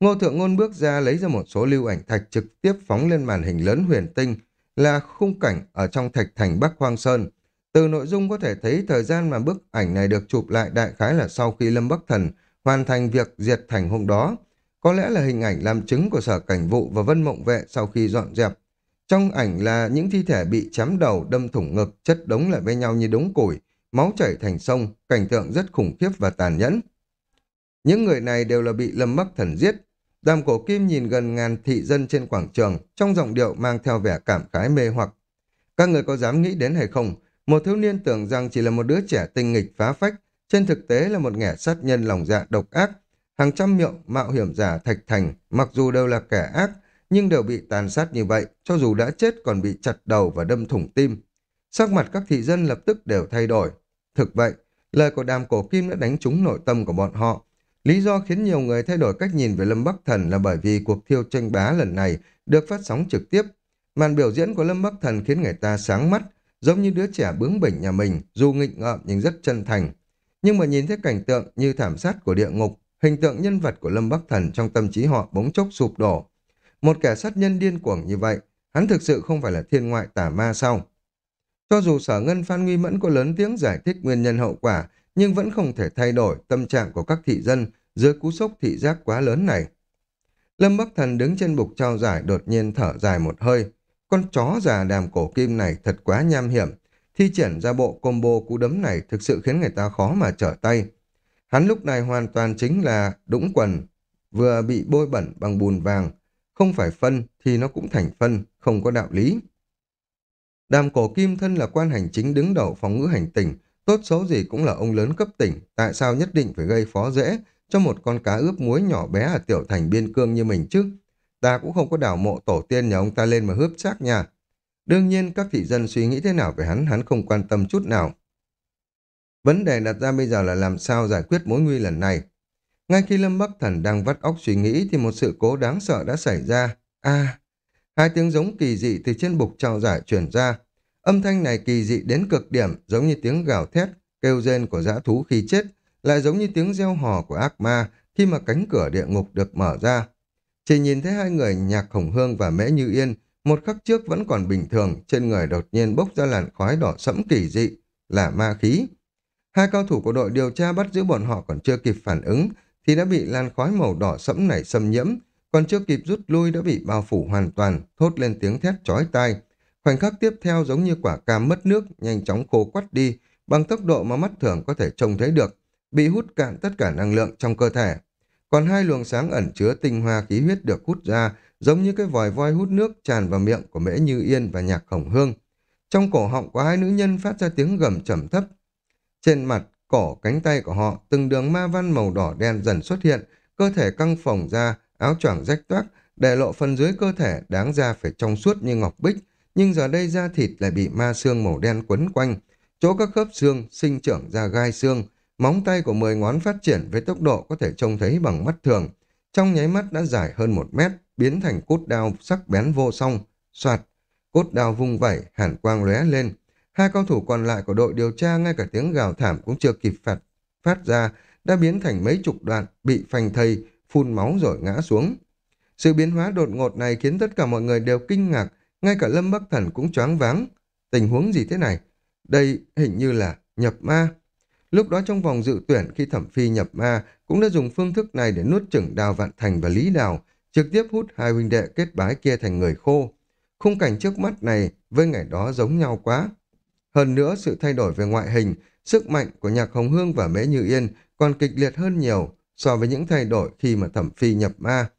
Ngô Thượng Ngôn bước ra lấy ra một số lưu ảnh thạch trực tiếp phóng lên màn hình lớn huyền tinh là khung cảnh ở trong thạch thành Bắc Hoang Sơn. Từ nội dung có thể thấy thời gian mà bức ảnh này được chụp lại đại khái là sau khi Lâm Bắc Thần hoàn thành việc diệt thành hôm đó. Có lẽ là hình ảnh làm chứng của sở cảnh vụ và vân mộng vệ sau khi dọn dẹp. Trong ảnh là những thi thể bị chém đầu, đâm thủng ngực, chất đống lại với nhau như đống củi, máu chảy thành sông, cảnh tượng rất khủng khiếp và tàn nhẫn. Những người này đều là bị Lâm Bắc Thần giết. Đàm cổ kim nhìn gần ngàn thị dân trên quảng trường, trong giọng điệu mang theo vẻ cảm khái mê hoặc. Các người có dám nghĩ đến hay không? Một thiếu niên tưởng rằng chỉ là một đứa trẻ tinh nghịch phá phách, trên thực tế là một nghẻ sát nhân lòng dạ độc ác. Hàng trăm miệng mạo hiểm giả thạch thành, mặc dù đều là kẻ ác, nhưng đều bị tàn sát như vậy, cho dù đã chết còn bị chặt đầu và đâm thủng tim. Sắc mặt các thị dân lập tức đều thay đổi. Thực vậy, lời của đàm cổ kim đã đánh trúng nội tâm của bọn họ. Lý do khiến nhiều người thay đổi cách nhìn về Lâm Bắc Thần là bởi vì cuộc thiêu tranh bá lần này được phát sóng trực tiếp. Màn biểu diễn của Lâm Bắc Thần khiến người ta sáng mắt, giống như đứa trẻ bướng bỉnh nhà mình, dù nghịch ngợm nhưng rất chân thành. Nhưng mà nhìn thấy cảnh tượng như thảm sát của địa ngục, hình tượng nhân vật của Lâm Bắc Thần trong tâm trí họ bỗng chốc sụp đổ. Một kẻ sát nhân điên cuồng như vậy, hắn thực sự không phải là thiên ngoại tả ma sao? Cho dù sở ngân Phan Nguy Mẫn có lớn tiếng giải thích nguyên nhân hậu quả, nhưng vẫn không thể thay đổi tâm trạng của các thị dân dưới cú sốc thị giác quá lớn này. Lâm Bắc Thần đứng trên bục trao giải đột nhiên thở dài một hơi. Con chó già đàm cổ kim này thật quá nham hiểm. Thi triển ra bộ combo cú đấm này thực sự khiến người ta khó mà trở tay. Hắn lúc này hoàn toàn chính là đũng quần, vừa bị bôi bẩn bằng bùn vàng. Không phải phân thì nó cũng thành phân, không có đạo lý. Đàm cổ kim thân là quan hành chính đứng đầu phòng ngữ hành tỉnh, tốt xấu gì cũng là ông lớn cấp tỉnh, tại sao nhất định phải gây phó dễ cho một con cá ướp muối nhỏ bé ở tiểu thành biên cương như mình chứ? Ta cũng không có đảo mộ tổ tiên nhà ông ta lên mà hướp xác nha. Đương nhiên các thị dân suy nghĩ thế nào về hắn, hắn không quan tâm chút nào. Vấn đề đặt ra bây giờ là làm sao giải quyết mối nguy lần này. Ngay khi Lâm Bắc Thần đang vắt óc suy nghĩ thì một sự cố đáng sợ đã xảy ra. À, hai tiếng giống kỳ dị từ trên bục trao giải chuyển ra. Âm thanh này kỳ dị đến cực điểm giống như tiếng gào thét, kêu rên của dã thú khi chết, lại giống như tiếng reo hò của ác ma khi mà cánh cửa địa ngục được mở ra. Chỉ nhìn thấy hai người nhạc khổng hương và mễ như yên, một khắc trước vẫn còn bình thường, trên người đột nhiên bốc ra làn khói đỏ sẫm kỳ dị, là ma khí. Hai cao thủ của đội điều tra bắt giữ bọn họ còn chưa kịp phản ứng, thì đã bị làn khói màu đỏ sẫm này xâm nhiễm, còn chưa kịp rút lui đã bị bao phủ hoàn toàn, thốt lên tiếng thét chói tai. Khoảnh khắc tiếp theo giống như quả cam mất nước, nhanh chóng khô quắt đi, bằng tốc độ mà mắt thường có thể trông thấy được, bị hút cạn tất cả năng lượng trong cơ thể. Còn hai luồng sáng ẩn chứa tinh hoa khí huyết được hút ra, giống như cái vòi voi hút nước tràn vào miệng của Mễ Như Yên và Nhạc Khổng Hương. Trong cổ họng của hai nữ nhân phát ra tiếng gầm trầm thấp. Trên mặt, cổ, cánh tay của họ, từng đường ma văn màu đỏ đen dần xuất hiện, cơ thể căng phồng ra, áo choàng rách toác, để lộ phần dưới cơ thể đáng ra phải trong suốt như ngọc bích, nhưng giờ đây da thịt lại bị ma xương màu đen quấn quanh. Chỗ các khớp xương sinh trưởng ra gai xương, móng tay của mười ngón phát triển với tốc độ có thể trông thấy bằng mắt thường. Trong nháy mắt đã dài hơn một mét, biến thành cốt đao sắc bén vô song, soạt. Cốt đao vung vẩy, hàn quang lóe lên. Hai cao thủ còn lại của đội điều tra ngay cả tiếng gào thảm cũng chưa kịp phạt, phát ra, đã biến thành mấy chục đoạn, bị phanh thây, phun máu rồi ngã xuống. Sự biến hóa đột ngột này khiến tất cả mọi người đều kinh ngạc, ngay cả Lâm Bắc Thần cũng choáng váng. Tình huống gì thế này? Đây hình như là nhập ma. Lúc đó trong vòng dự tuyển khi thẩm phi nhập ma cũng đã dùng phương thức này để nuốt chửng Đào Vạn Thành và Lý Đào, trực tiếp hút hai huynh đệ kết bái kia thành người khô. Khung cảnh trước mắt này với ngày đó giống nhau quá. Hơn nữa sự thay đổi về ngoại hình, sức mạnh của nhạc Hồng Hương và Mễ Như Yên còn kịch liệt hơn nhiều so với những thay đổi khi mà thẩm phi nhập ma.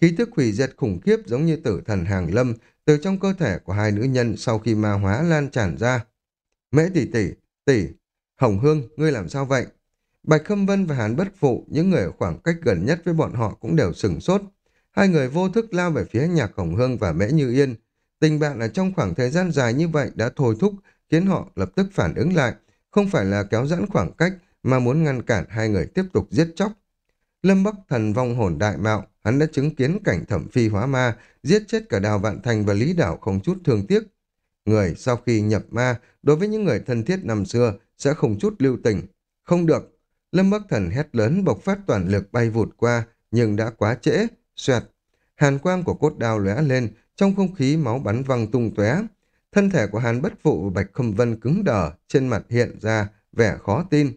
Khí thức hủy diệt khủng khiếp giống như tử thần hàng lâm từ trong cơ thể của hai nữ nhân sau khi ma hóa lan tràn ra. Mễ tỷ tỷ, tỷ, Hồng Hương, ngươi làm sao vậy? Bạch Khâm Vân và Hàn Bất Phụ, những người ở khoảng cách gần nhất với bọn họ cũng đều sừng sốt. Hai người vô thức lao về phía nhạc Hồng Hương và Mễ Như Yên. Tình bạn ở trong khoảng thời gian dài như vậy đã thôi thúc, khiến họ lập tức phản ứng lại. Không phải là kéo giãn khoảng cách, mà muốn ngăn cản hai người tiếp tục giết chóc. Lâm Bắc Thần vong hồn đại mạo, hắn đã chứng kiến cảnh thẩm phi hóa ma, giết chết cả Đào Vạn Thành và Lý Đảo không chút thương tiếc. Người sau khi nhập ma, đối với những người thân thiết năm xưa, sẽ không chút lưu tình. Không được. Lâm Bắc Thần hét lớn bộc phát toàn lực bay vụt qua, nhưng đã quá trễ, xoẹt. Hàn quang của cốt đao lóe lên, trong không khí máu bắn văng tung tóe. Thân thể của Hàn Bất Phụ và Bạch Khâm Vân cứng đờ, trên mặt hiện ra vẻ khó tin.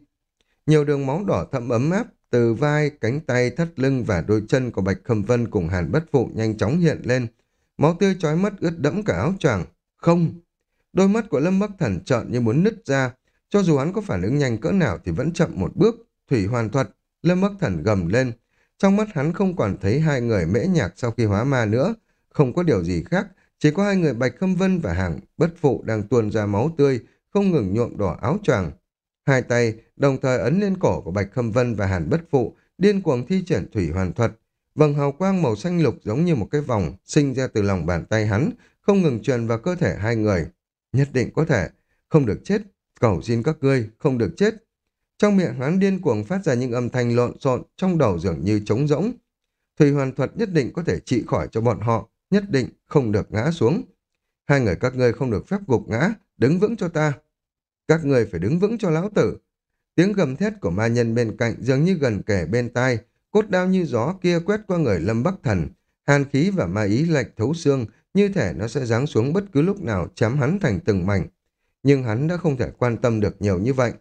Nhiều đường máu đỏ thẫm ấm áp từ vai, cánh tay, thắt lưng và đôi chân của Bạch Khâm Vân cùng Hàn Bất Phụ nhanh chóng hiện lên. Máu tươi chói mắt ướt đẫm cả áo choàng. Không! Đôi mắt của Lâm Bắc Thần trợn như muốn nứt ra. Cho dù hắn có phản ứng nhanh cỡ nào thì vẫn chậm một bước. Thủy hoàn thuật, Lâm Bắc Thần gầm lên. Trong mắt hắn không còn thấy hai người mễ nhạc sau khi hóa ma nữa. Không có điều gì khác. Chỉ có hai người Bạch Khâm Vân và Hàng Bất Phụ đang tuôn ra máu tươi, không ngừng nhuộm đỏ áo choàng. Hai tay đồng thời ấn lên cổ của Bạch Khâm Vân và Hàn Bất Phụ, điên cuồng thi triển thủy hoàn thuật. Vầng hào quang màu xanh lục giống như một cái vòng sinh ra từ lòng bàn tay hắn, không ngừng truyền vào cơ thể hai người. Nhất định có thể, không được chết, cầu xin các ngươi, không được chết. Trong miệng hắn điên cuồng phát ra những âm thanh lộn xộn, trong đầu dường như trống rỗng. Thủy hoàn thuật nhất định có thể trị khỏi cho bọn họ, nhất định không được ngã xuống. Hai người các ngươi không được phép gục ngã, đứng vững cho ta. Các người phải đứng vững cho lão tử. Tiếng gầm thét của ma nhân bên cạnh dường như gần kề bên tai, cốt đao như gió kia quét qua người Lâm Bắc Thần. Hàn khí và ma ý lạch thấu xương, như thể nó sẽ giáng xuống bất cứ lúc nào chém hắn thành từng mảnh. Nhưng hắn đã không thể quan tâm được nhiều như vậy.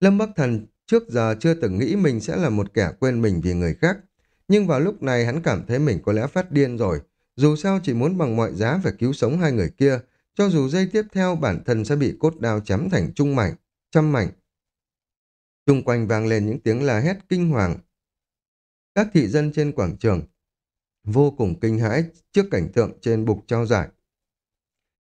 Lâm Bắc Thần trước giờ chưa từng nghĩ mình sẽ là một kẻ quên mình vì người khác. Nhưng vào lúc này hắn cảm thấy mình có lẽ phát điên rồi. Dù sao chỉ muốn bằng mọi giá phải cứu sống hai người kia, cho dù dây tiếp theo bản thân sẽ bị cốt đao chém thành trung mảnh, trăm mảnh. Trung quanh vang lên những tiếng la hét kinh hoàng. Các thị dân trên quảng trường vô cùng kinh hãi trước cảnh tượng trên bục trao giải.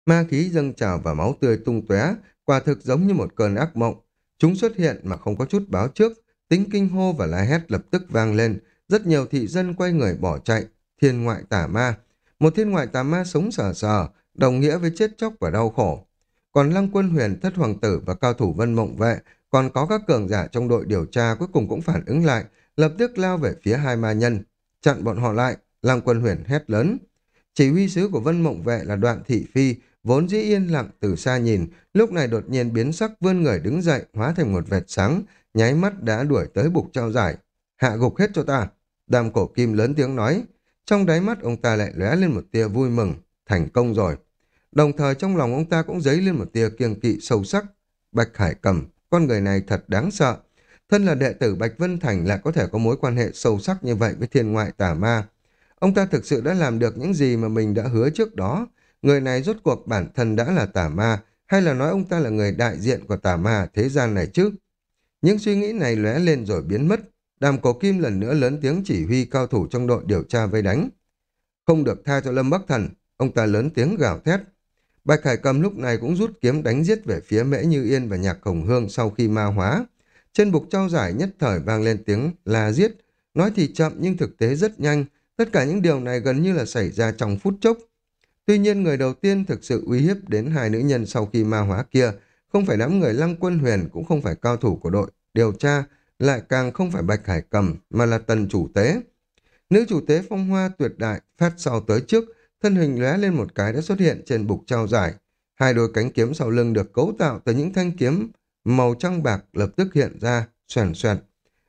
Ma khí dâng trào và máu tươi tung tóe, quả thực giống như một cơn ác mộng. Chúng xuất hiện mà không có chút báo trước, tính kinh hô và la hét lập tức vang lên. Rất nhiều thị dân quay người bỏ chạy, thiên ngoại tả ma. Một thiên ngoại tà ma sống sờ sờ, đồng nghĩa với chết chóc và đau khổ. Còn Lăng Quân Huyền, Thất Hoàng Tử và cao thủ Vân Mộng Vệ, còn có các cường giả trong đội điều tra cuối cùng cũng phản ứng lại, lập tức lao về phía hai ma nhân. Chặn bọn họ lại, Lăng Quân Huyền hét lớn. Chỉ huy sứ của Vân Mộng Vệ là Đoạn Thị Phi, vốn dĩ yên lặng từ xa nhìn, lúc này đột nhiên biến sắc vươn người đứng dậy, hóa thành một vệt sáng, nháy mắt đã đuổi tới bục trao giải. Hạ gục hết cho ta. Đàm cổ kim lớn tiếng nói. Trong đáy mắt ông ta lại lóe lên một tia vui mừng. Thành công rồi. Đồng thời trong lòng ông ta cũng dấy lên một tia kiêng kỵ sâu sắc. Bạch Hải Cầm, con người này thật đáng sợ. Thân là đệ tử Bạch Vân Thành lại có thể có mối quan hệ sâu sắc như vậy với thiên ngoại tà ma. Ông ta thực sự đã làm được những gì mà mình đã hứa trước đó. Người này rốt cuộc bản thân đã là tà ma, hay là nói ông ta là người đại diện của tà ma thế gian này chứ? Những suy nghĩ này lóe lên rồi biến mất. Đàm cổ kim lần nữa lớn tiếng chỉ huy cao thủ trong đội điều tra vây đánh. Không được tha cho Lâm Bắc Thần, ông ta lớn tiếng gào thét. Bạch Hải Cầm lúc này cũng rút kiếm đánh giết về phía Mễ Như Yên và Nhạc Hồng Hương sau khi ma hóa. Trên bục trao giải nhất thời vang lên tiếng là giết. Nói thì chậm nhưng thực tế rất nhanh. Tất cả những điều này gần như là xảy ra trong phút chốc. Tuy nhiên người đầu tiên thực sự uy hiếp đến hai nữ nhân sau khi ma hóa kia không phải đám người lăng quân huyền cũng không phải cao thủ của đội điều tra, lại càng không phải Bạch Hải Cầm mà là tần chủ tế. Nữ chủ tế phong hoa tuyệt đại phát sau tới trước thân hình lóe lên một cái đã xuất hiện trên bục trao giải. Hai đôi cánh kiếm sau lưng được cấu tạo từ những thanh kiếm màu trắng bạc lập tức hiện ra, xoèn xoẹt.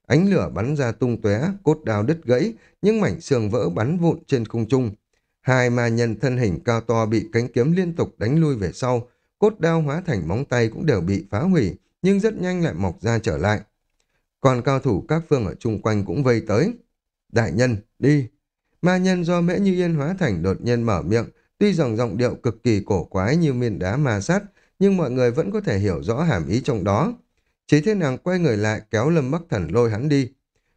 Ánh lửa bắn ra tung tóe, cốt đao đứt gãy, những mảnh xương vỡ bắn vụn trên không trung. Hai ma nhân thân hình cao to bị cánh kiếm liên tục đánh lui về sau, cốt đao hóa thành móng tay cũng đều bị phá hủy, nhưng rất nhanh lại mọc ra trở lại. Còn cao thủ các phương ở chung quanh cũng vây tới. Đại nhân, đi, Ma nhân do mễ như yên hóa thành đột nhiên mở miệng, tuy rằng giọng điệu cực kỳ cổ quái như miền đá ma sát, nhưng mọi người vẫn có thể hiểu rõ hàm ý trong đó. Chỉ thế nàng quay người lại kéo lâm bắc thần lôi hắn đi.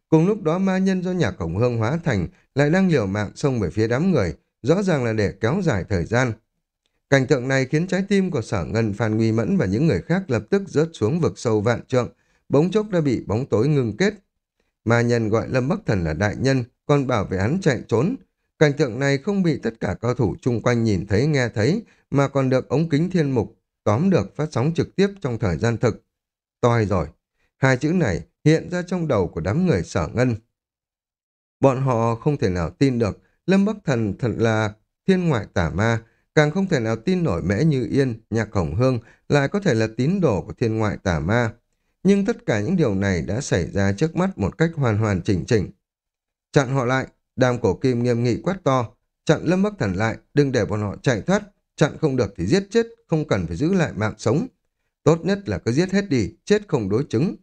Cùng lúc đó ma nhân do nhà cổng hương hóa thành lại đang liều mạng xông về phía đám người, rõ ràng là để kéo dài thời gian. Cảnh tượng này khiến trái tim của sở ngân Phan Nguy Mẫn và những người khác lập tức rớt xuống vực sâu vạn trượng, bỗng chốc đã bị bóng tối ngừng kết. Ma nhân gọi Lâm Bắc Thần là đại nhân, còn bảo vệ hắn chạy trốn. Cảnh tượng này không bị tất cả cao thủ chung quanh nhìn thấy nghe thấy, mà còn được ống kính thiên mục tóm được phát sóng trực tiếp trong thời gian thực. Toi rồi. Hai chữ này hiện ra trong đầu của đám người sở ngân. Bọn họ không thể nào tin được Lâm Bắc Thần thật là thiên ngoại tả ma, càng không thể nào tin nổi mẽ như yên, nhạc hồng hương lại có thể là tín đồ của thiên ngoại tả ma. Nhưng tất cả những điều này đã xảy ra trước mắt một cách hoàn hoàn chỉnh chỉnh. Chặn họ lại, đàm cổ kim nghiêm nghị quát to, chặn lâm bắc thần lại, đừng để bọn họ chạy thoát, chặn không được thì giết chết, không cần phải giữ lại mạng sống. Tốt nhất là cứ giết hết đi, chết không đối chứng.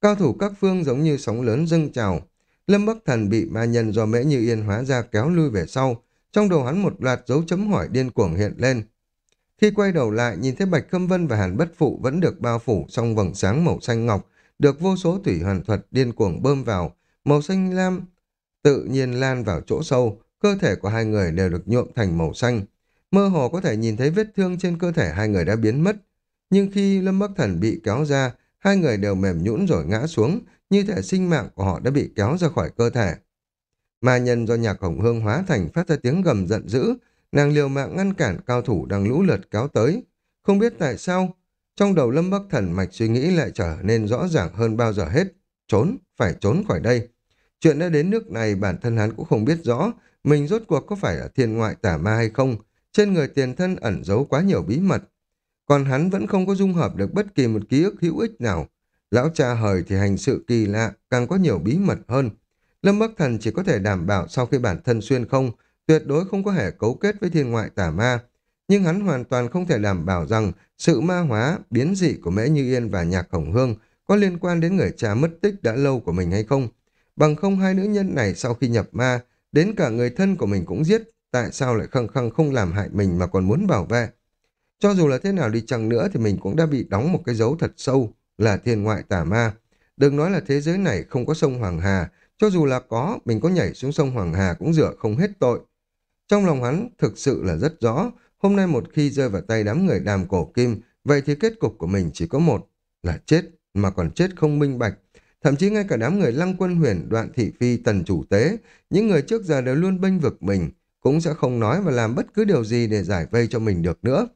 Cao thủ các phương giống như sóng lớn dâng trào. Lâm Bắc Thần bị ma nhân do mễ như yên hóa ra kéo lui về sau. Trong đầu hắn một loạt dấu chấm hỏi điên cuồng hiện lên. Khi quay đầu lại, nhìn thấy Bạch Khâm Vân và Hàn Bất Phụ vẫn được bao phủ trong vầng sáng màu xanh ngọc, được vô số thủy hoàn thuật điên cuồng bơm vào. Màu xanh lam tự nhiên lan vào chỗ sâu, cơ thể của hai người đều được nhuộm thành màu xanh. Mơ hồ có thể nhìn thấy vết thương trên cơ thể hai người đã biến mất. Nhưng khi Lâm Bắc Thần bị kéo ra, hai người đều mềm nhũn rồi ngã xuống, như thể sinh mạng của họ đã bị kéo ra khỏi cơ thể. Ma nhân do nhạc hồng hương hóa thành phát ra tiếng gầm giận dữ, nàng liều mạng ngăn cản cao thủ đang lũ lượt kéo tới. Không biết tại sao, trong đầu Lâm Bắc Thần mạch suy nghĩ lại trở nên rõ ràng hơn bao giờ hết. Trốn, phải trốn khỏi đây. Chuyện đã đến nước này bản thân hắn cũng không biết rõ mình rốt cuộc có phải là thiên ngoại tả ma hay không. Trên người tiền thân ẩn giấu quá nhiều bí mật. Còn hắn vẫn không có dung hợp được bất kỳ một ký ức hữu ích nào. Lão cha hời thì hành sự kỳ lạ, càng có nhiều bí mật hơn. Lâm Bắc Thần chỉ có thể đảm bảo sau khi bản thân xuyên không, tuyệt đối không có hề cấu kết với thiên ngoại tả ma. Nhưng hắn hoàn toàn không thể đảm bảo rằng sự ma hóa, biến dị của Mễ Như Yên và Nhạc Hồng Hương có liên quan đến người cha mất tích đã lâu của mình hay không. Bằng không hai nữ nhân này sau khi nhập ma, đến cả người thân của mình cũng giết, tại sao lại khăng khăng không làm hại mình mà còn muốn bảo vệ. Cho dù là thế nào đi chăng nữa thì mình cũng đã bị đóng một cái dấu thật sâu là thiên ngoại tà ma. Đừng nói là thế giới này không có sông Hoàng Hà, cho dù là có, mình có nhảy xuống sông Hoàng Hà cũng rửa không hết tội. Trong lòng hắn thực sự là rất rõ, hôm nay một khi rơi vào tay đám người đàm cổ kim, vậy thì kết cục của mình chỉ có một, là chết, mà còn chết không minh bạch. Thậm chí ngay cả đám người lăng quân huyền, đoạn thị phi, tần chủ tế, những người trước giờ đều luôn bênh vực mình, cũng sẽ không nói và làm bất cứ điều gì để giải vây cho mình được nữa.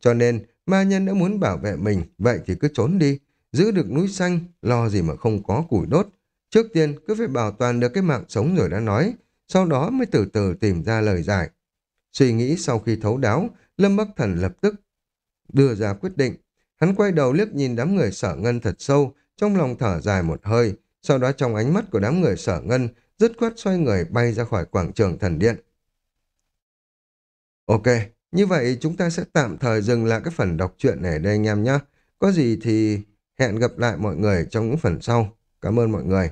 Cho nên, ma nhân đã muốn bảo vệ mình, vậy thì cứ trốn đi, giữ được núi xanh, lo gì mà không có củi đốt. Trước tiên, cứ phải bảo toàn được cái mạng sống rồi đã nói, sau đó mới từ từ tìm ra lời giải. Suy nghĩ sau khi thấu đáo, Lâm Bắc Thần lập tức đưa ra quyết định. Hắn quay đầu liếc nhìn đám người sở ngân thật sâu, trong lòng thở dài một hơi, sau đó trong ánh mắt của đám người sở ngân, dứt khoát xoay người bay ra khỏi quảng trường thần điện. Ok, như vậy chúng ta sẽ tạm thời dừng lại cái phần đọc truyện này đây anh em nhé. Có gì thì hẹn gặp lại mọi người trong những phần sau. Cảm ơn mọi người.